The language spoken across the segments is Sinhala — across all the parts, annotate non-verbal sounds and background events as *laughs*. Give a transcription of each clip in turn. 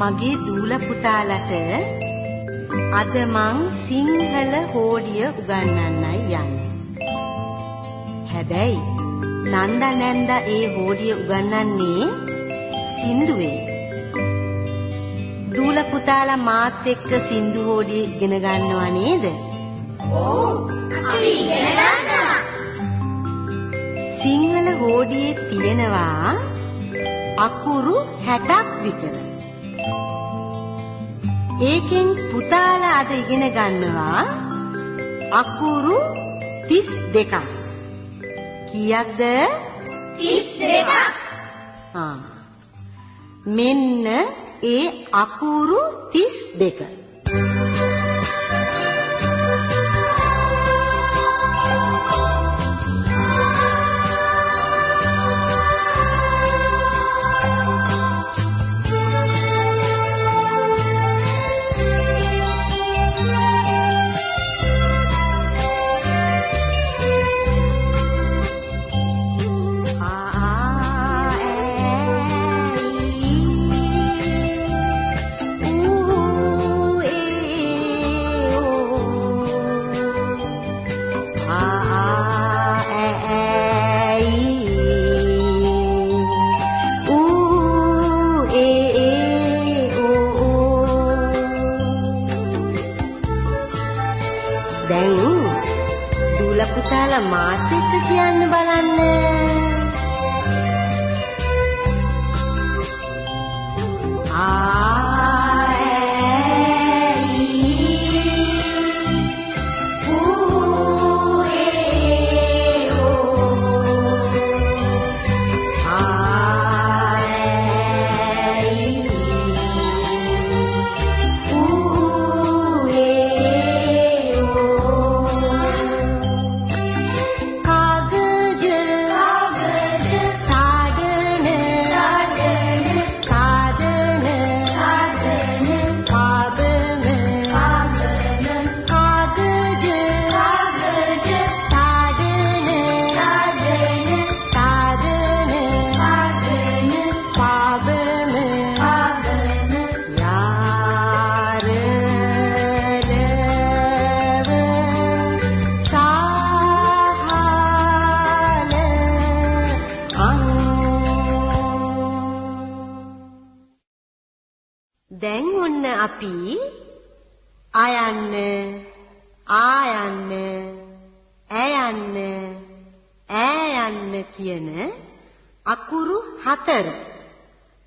මගේ දූල පුතාලට අද මං සිංහල හෝඩිය උගන්වන්නයි යන්නේ. හැබැයි නන්දා නැන්දා ඒ හෝඩිය උගන්වන්නේ සින්දුවේ. දූල පුතාලා මාත් එක්ක සින්දු හෝඩිය ඉගෙන ගන්නවා නේද? ඔව් අපි ඉගෙන ගන්නවා. සිංහල හෝඩියේ තියෙනවා අකුරු 60ක් විතර. ඒකෙන් පුතාලා අද ඉගෙන ගන්නවා අකුරු 32ක්. කීයක්ද? 32ක්. ආ. මෙන්න ඒ අකුරු 32.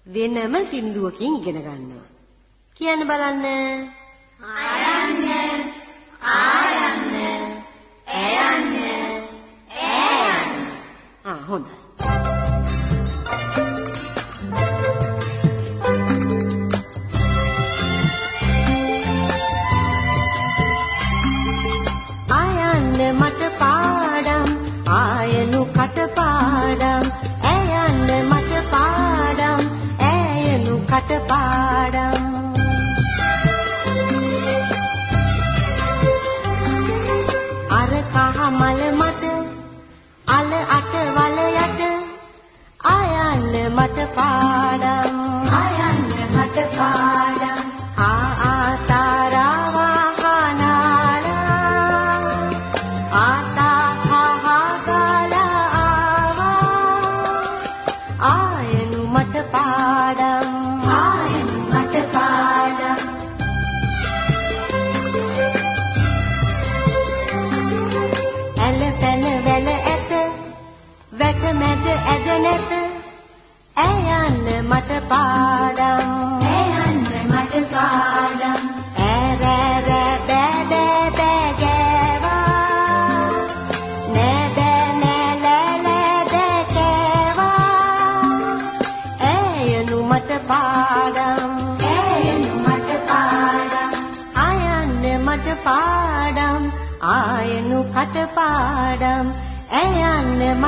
වෙනම සින්දුවකින් ඉගෙන ගන්නවා. කියන්න බලන්න.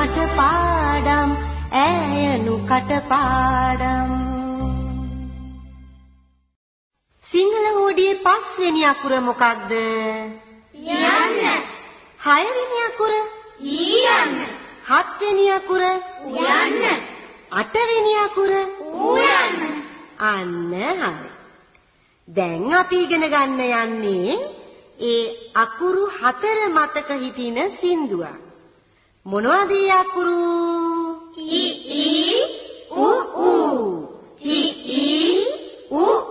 මට පාඩම් ඇයනු කට පාඩම් සිංහල හෝඩියේ පස්වෙනි අකුර මොකක්ද? යන්න. හයවෙනි අකුර? ඊයන්න. හත්වෙනි අකුර? උයන්න. අටවෙනි අකුර? ඌයන්න අන්න හරි. දැන් අපි ඉගෙන ගන්න යන්නේ ඒ අකුරු හතර මතක හිටින සින්දුවක්. මොනවද යකුරු? ඊ ඊ ඌ ඌ ඊ ඊ ඌ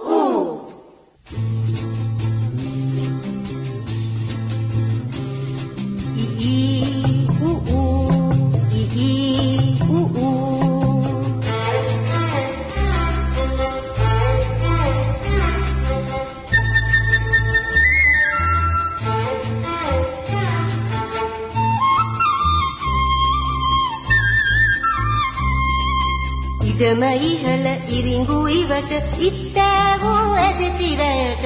ඉඩම ඉහළ ඉරිඟු ඉවට ඉත්තෑවෝ ඇද තිරයට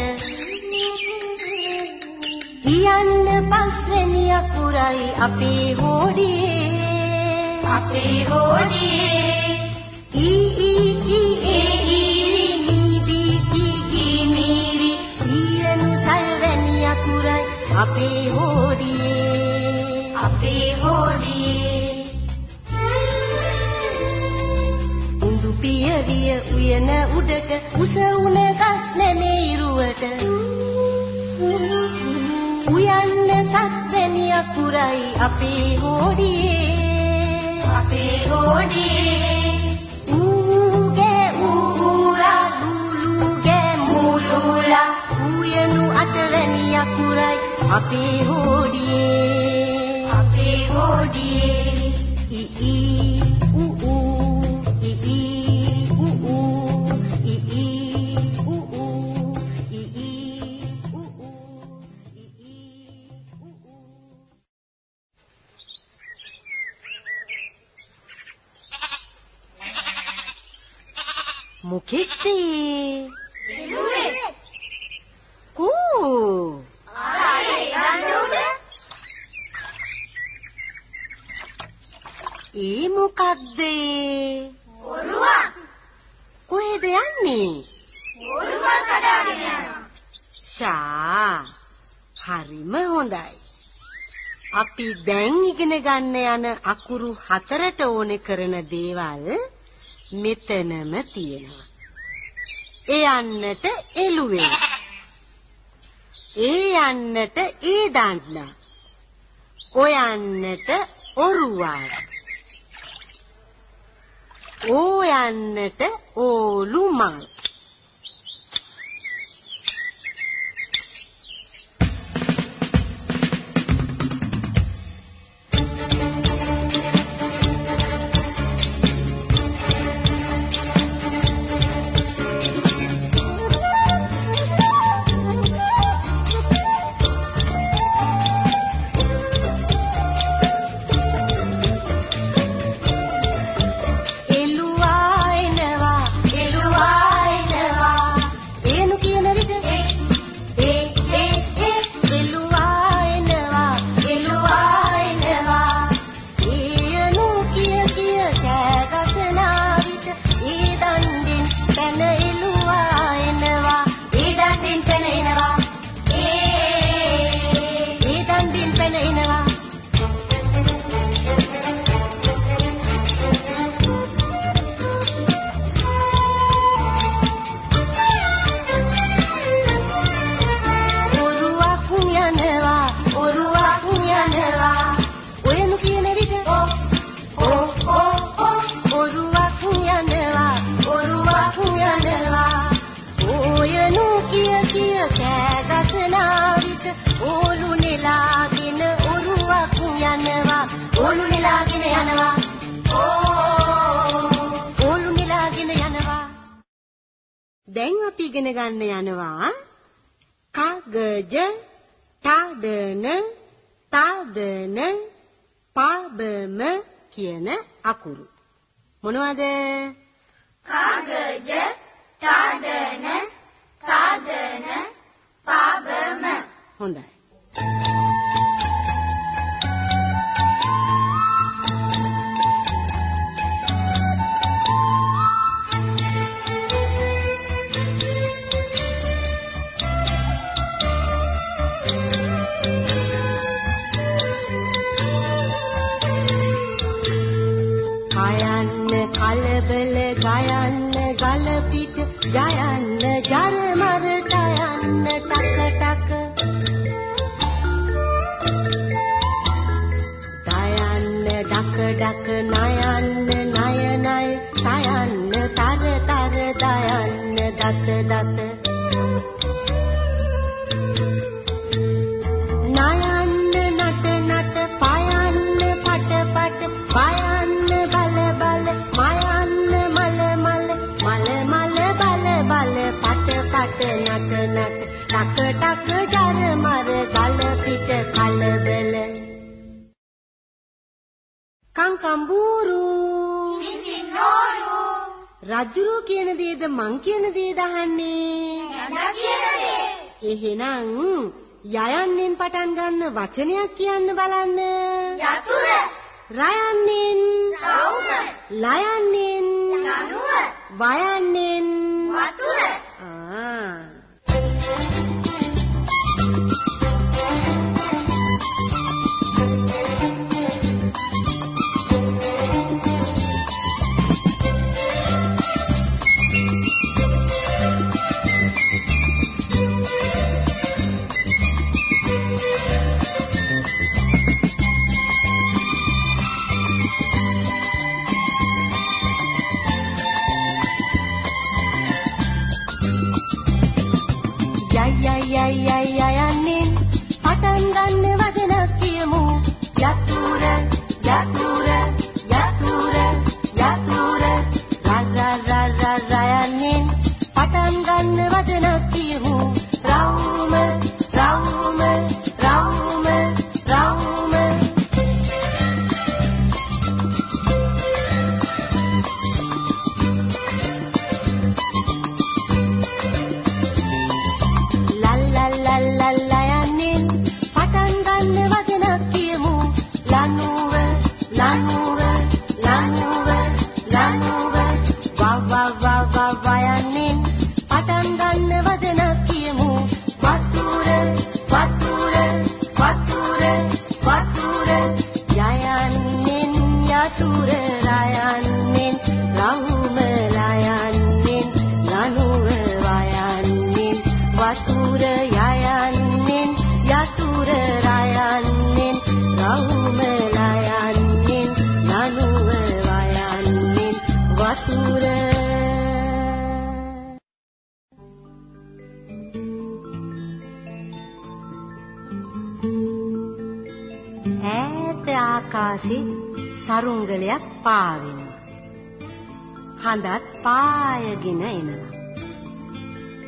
කියන්න පස්වෙනි අකුරයි අපේ හෝඩියේ අපේ හෝඩියේ ඊ ඊ ඊ ඒ ඊරි නීබී කී මීරි ඊයනු සල්වැනි අකුරයි අපේ හෝඩියේ අපේ හෝඩියේ පියවිය උයන උඩට උස උන ගස් නැමේ ඉරුවට. උයන්න සත්වැනි අකුරයි අපේ හෝඩියේ. අපේ හෝඩියේ. අකුරයි අපේ හෝඩියේ. අපේ හෝඩියේ. इ इ අපි දැන් ඉගෙන ගන්න යන අකුරු හතරට ඕනේ කරන දේවල් මෙතනම තියෙනවා. ඒ යන්නට එළුවේ. ඒ යන්නට ඒ දන්න ඔයන්නට ඔරුවක් ඕයන්නට ඕලු මල් දැන් අපි ඉගෙන ගන්න යනවා. කගජ තදන තදන පාබම කියන අකුරු. මොනවද? කාගජ තාදන තාදන පාබම. හොඳයි ගයන්න ගල පිට ජයන්න ජරමර ටයන්න ටක ටක දයන්න ඩක ඩක නයන්න නය නය තයන්න තර තර දයන්න දත දත රජුරු කියන දේද මං කියන දේද අහන්නේ? එහෙනම් යයන්නෙන් පටන් ගන්න වචනයක් කියන්න බලන්න. යතුර. රයන්නෙන්. රවුම ලයන්නෙන්. ලනුව වයන්නෙන්. වතුර පාවෙනවා. හඳත් පායගෙන එනවා.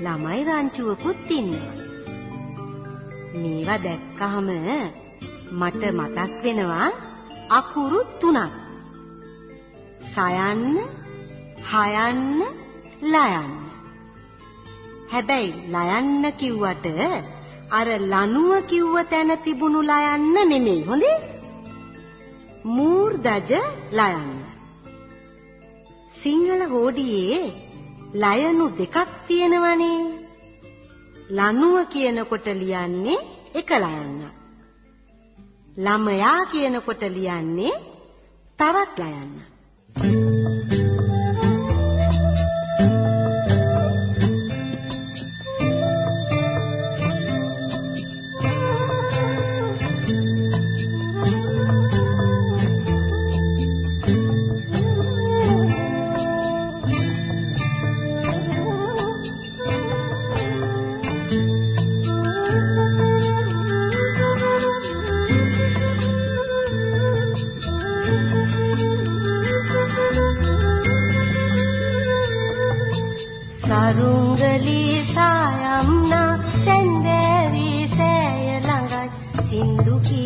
ළමයි රංචුවකුත් ඉන්නවා. මේවා දැක්කහම මට මතක් වෙනවා අකුරු තුනක්. සයන්න, හයන්න, ලයන්න. හැබැයි ලයන්න කිව්වට අර ලනුව කිව්ව තැන තිබුණු ලයන්න නෙමෙයි හොඳේ. මූර්ධජ ලයන්න. සිංහල හෝඩියේ ලයනු දෙකක් තියෙනවනේ. ලනුව කියනකොට ලියන්නේ එක ලයන්නක්. ළමයා කියනකොට ලියන්නේ තවත් ලයන්නක්. ළඟයි සින්දු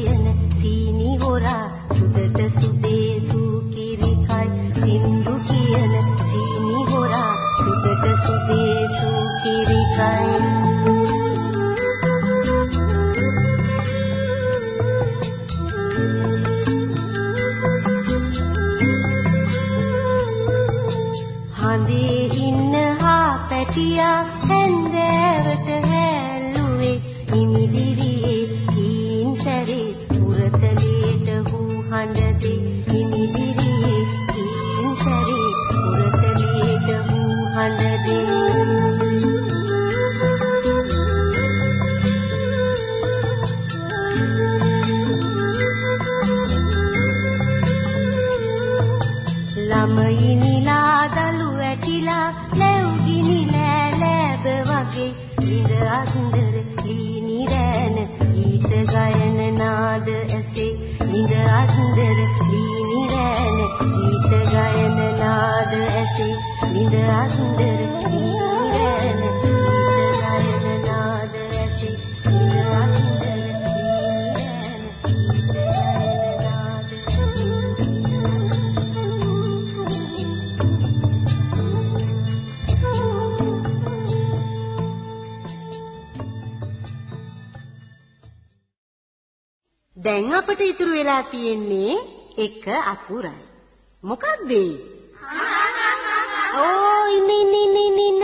අපිට ඉතුරු වෙලා තියෙන්නේ එක අකුරයි. මොකක්ද ඒ? ඕ ඉන්න ඉන්න ඉන්න ඉන්න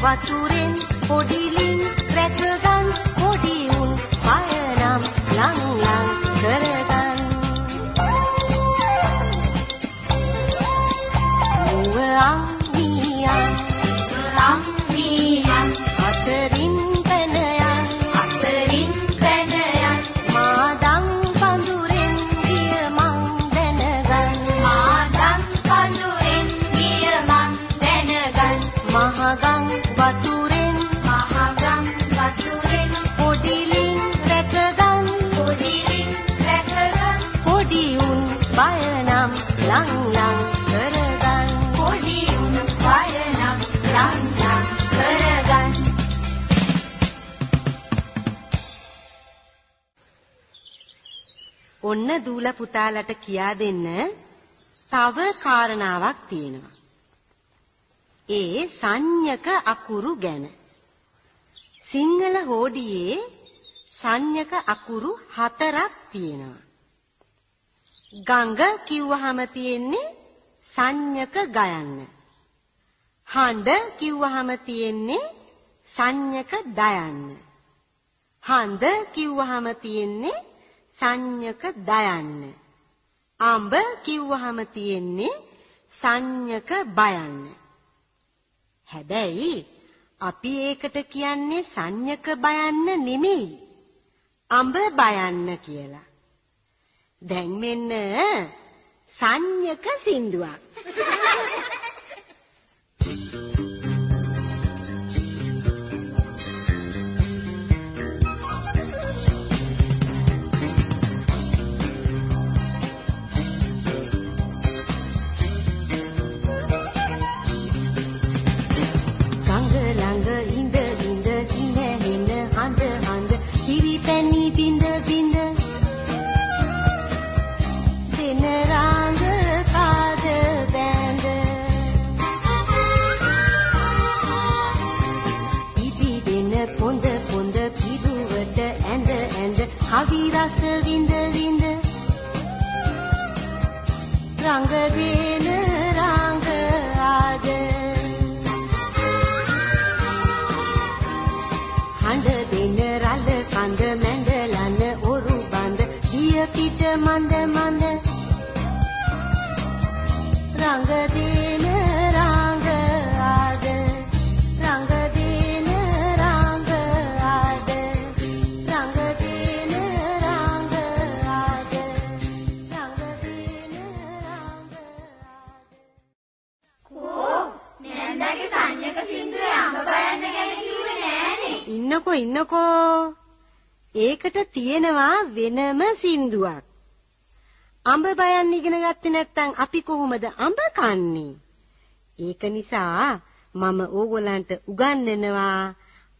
වතුරෙන් පොඩිලින් රැකගන් ඔන්න දූල පුතාලට කියා දෙන්න තව කාරණාවක් තියෙනවා. ඒ සංඥක අකුරු ගැන. සිංහල හෝඩියේ සංඥක අකුරු හතරක් තියෙනවා. ගඟ කිව්වහම තියෙන්නේ සංඥක ගයන්න. හඬ කිව්වහම තියෙන්නේ සංඥක දයන්න. හඳ කිව්වහම තියෙන්නේ සංඥක දයන්න. අඹ කිව්වහම තියෙන්නේ සංඥක බයන්න. හැබැයි අපි ඒකට කියන්නේ සංඥක බයන්න නෙමෙයි. අඹ බයන්න කියලා. දැන් මෙන්න සංඥක සින්දුවක්. *laughs* තියෙනවා වෙනම සින්දුවක්. අඹ බයන් ඉගෙන ගත්තේ නැත්නම් අපි කොහොමද අඹ කන්නේ? ඒක නිසා මම ඕගොල්ලන්ට උගන්වනවා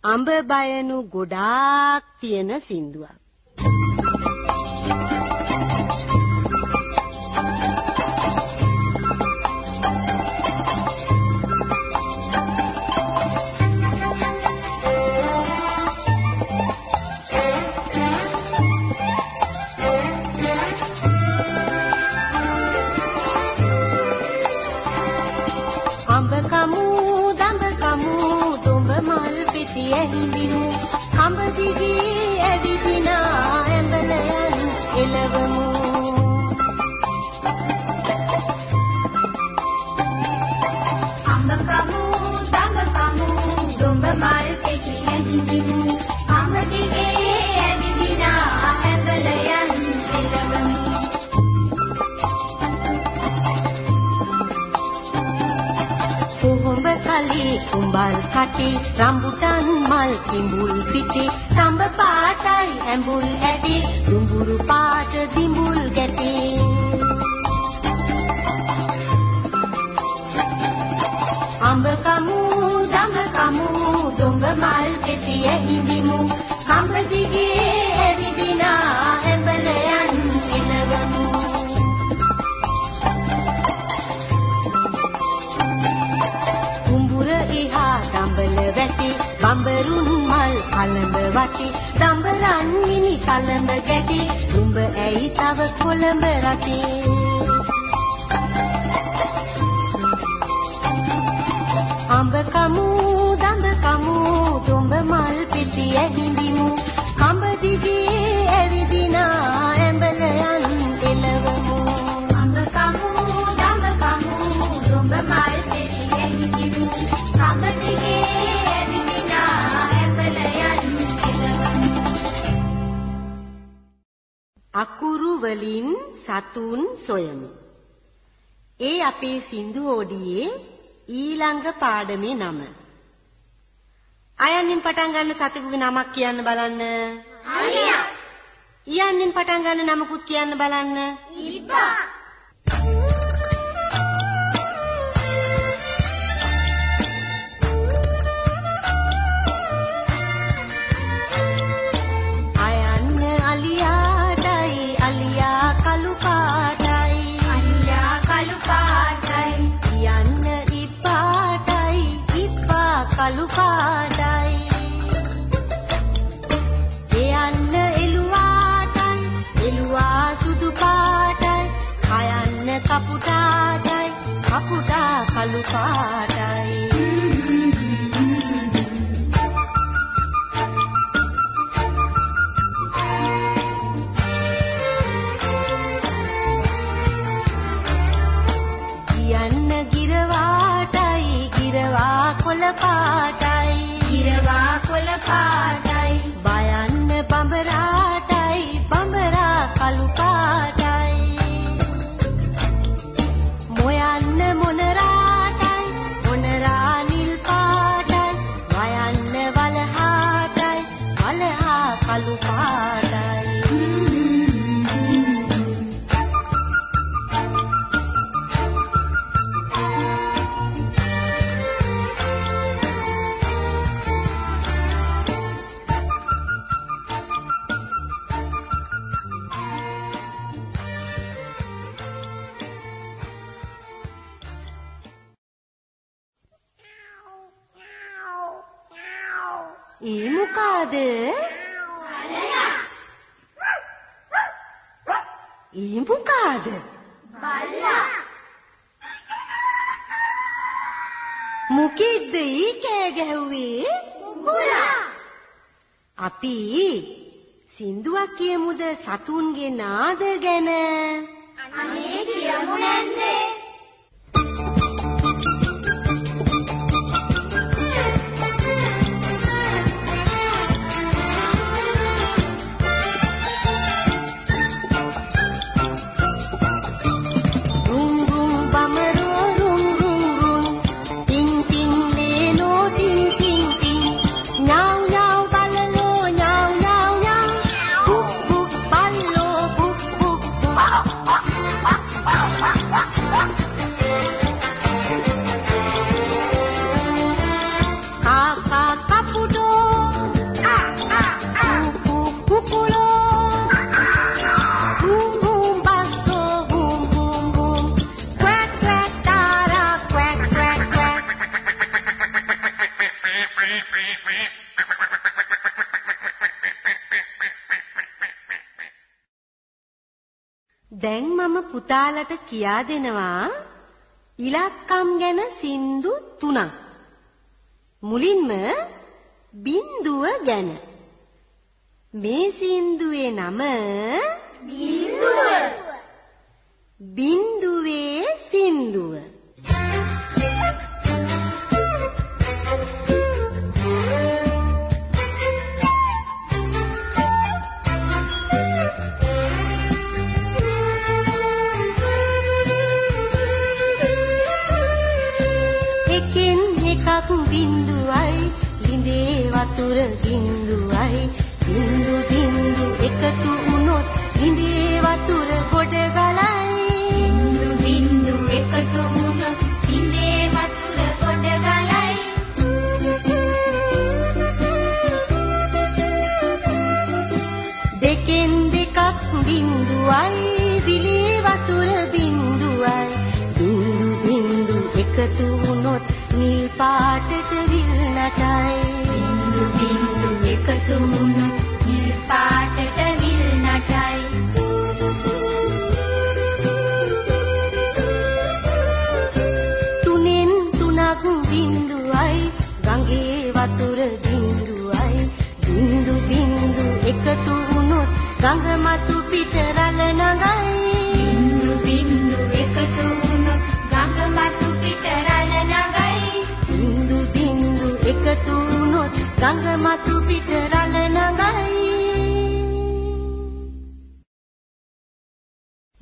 අඹ බයනු ගොඩාක් තියෙන සින්දුවක්. තලේ කුඹල් කටේ රම්බුටන් මල් කිඹුල් පිටේ සම්බ පාටයි ඇඹුල් ඇටේ දුඹුරු පාට දිඹුල් ගැටේ. අඹ කමු වටි. දඹරන් මිනි කලඹ ගැටි. උඹ ඇයි තව කොළඹ රටේ? අඹ කමු වලින් සතුන් සොයමු. ඒ අපේ සින්දු ඕඩියේ ඊළඟ පාඩමේ නම. අයන්නින් පටන් ගන්න සතෙකුගේ නමක් කියන්න බලන්න. අලියා. ඊයන්නින් පටන් ගන්න නමකුත් කියන්න බලන්න. ඉබ්බා पार සින්දුවක් කියමුද සතුන්ගේ නාද ගැන? අනේ කියමු නැන්දේ කියා දෙනවා ඉලක්කම් ගැන සින්දු තුනක්. මුලින්ම බින්දුව ගැන. මේ සින්දුවේ නම බින්දුව. බින්දුවේ සින්දුව ගඟේ වතුර බිඳුවයි. බිඳු බිඳු එකතු වුණොත් ගඟ මතු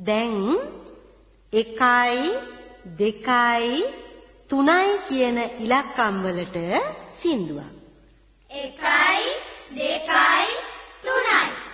දැන් 1යි 2යි 3යි කියන ඉලක්කම් වලට සින්දුවක්. එකයි දෙකයි තුනයි.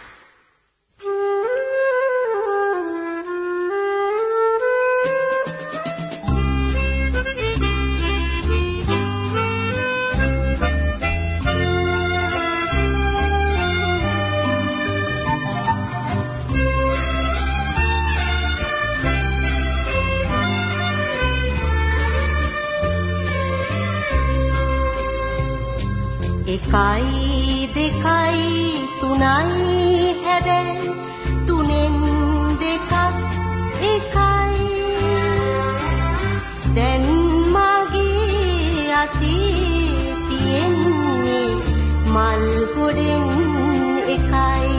එකයි දෙකයි තුනයි හැබැයි තුනෙන් දෙකක් එකයි. දැන් මගේ අතේ තියෙන්නේ මල් ගොඩෙන් එකයි.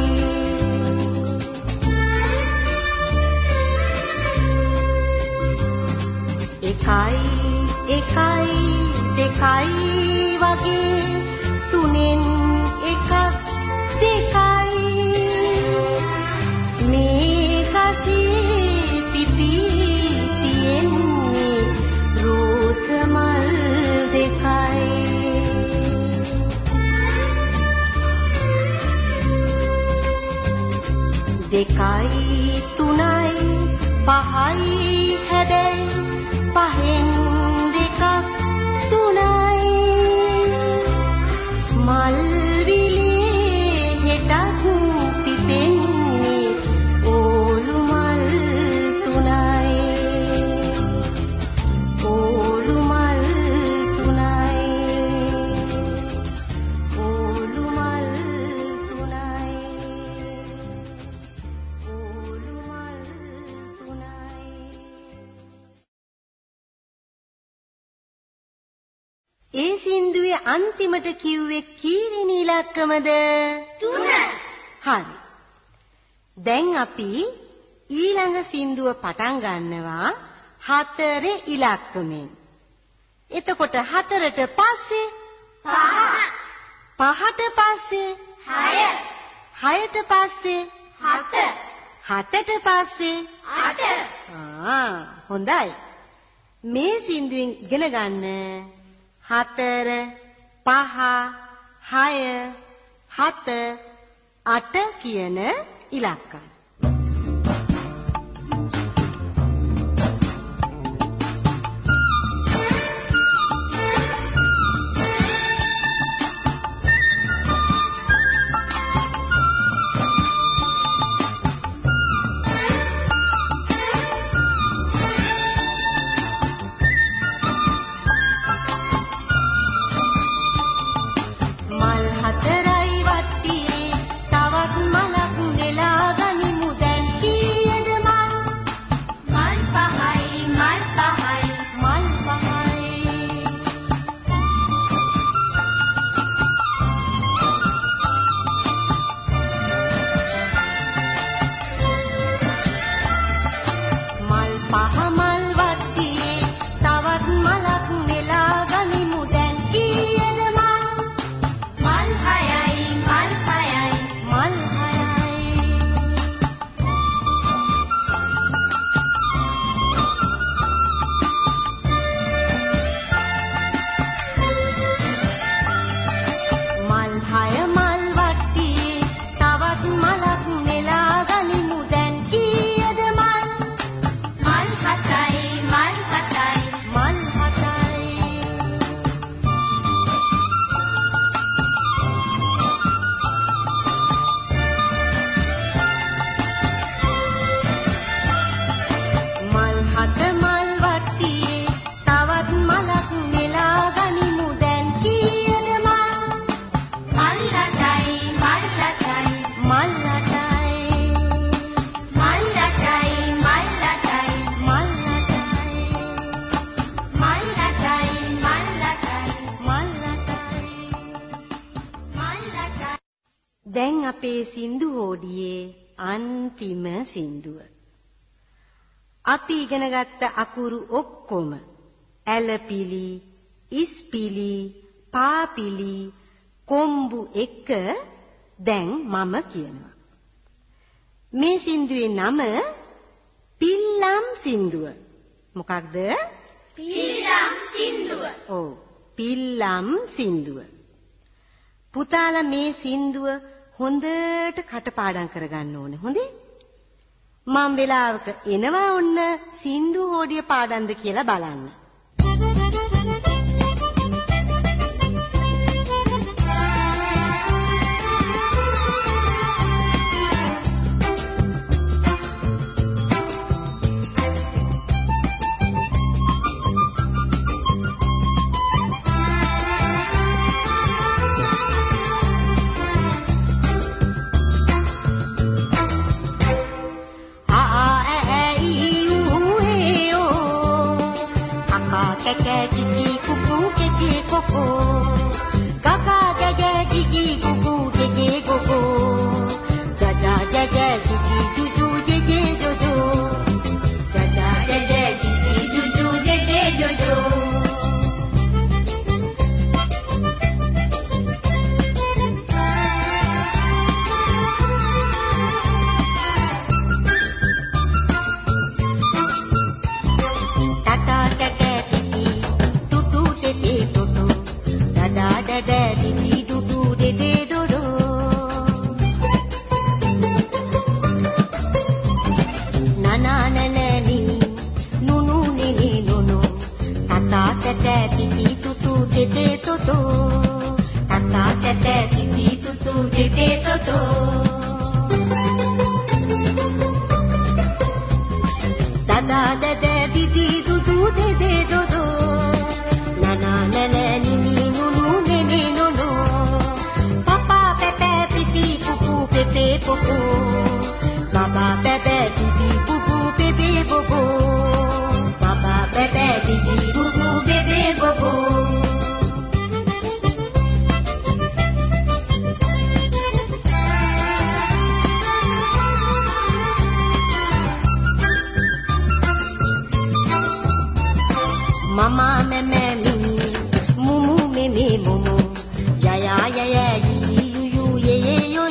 එකයි එකයි දෙකයි වගේ තුනෙන් එකක් දෙකයි මේ කසේ පිපී තියෙන්නේ රෝස මල් දෙකයි දෙකයි තුනයි පහයි හැබැයි පහෙන් අන්තිමට කිව්වේ කීවෙනි ඉලක්කමද? තුන. හරි. දැන් අපි ඊළඟ සින්දුව පටන් ගන්නවා හතරේ ඉලක්කමෙන්. එතකොට හතරට පස්සේ? පහ. පහට පස්සේ? හය. හයට පස්සේ? හත. හතට පස්සේ? අට. ආ හොඳයි. මේ සින්දුවෙන් ඉගෙන ගන්න හතර පහ හය හත අට කියන ඉලක්කම්. අපි ඉගෙනගත්ත අකුරු ඔක්කොම ඇලපිලි, ඉස්පිලි, පාපිලි, කොම්බු එක දැන් මම කියනවා. මේ සින්දුවේ නම පිල්ලම් සින්දුව. මොකක්ද? පිල්ලම් සින්දුව. ඔව්. පිල්ලම් සින්දුව. පුතාලා මේ සින්දුව හොඳට කටපාඩම් කරගන්න ඕනේ. හොඳේ? මම වෙලාවක එනවා ඔන්න සින්දු හෝඩිය පාඩම්ද කියලා බලන්න. oh. මමා නැමැමිනි මුමු මෙමෙ. මුමු යයා යයයි යුයු යේ යෝ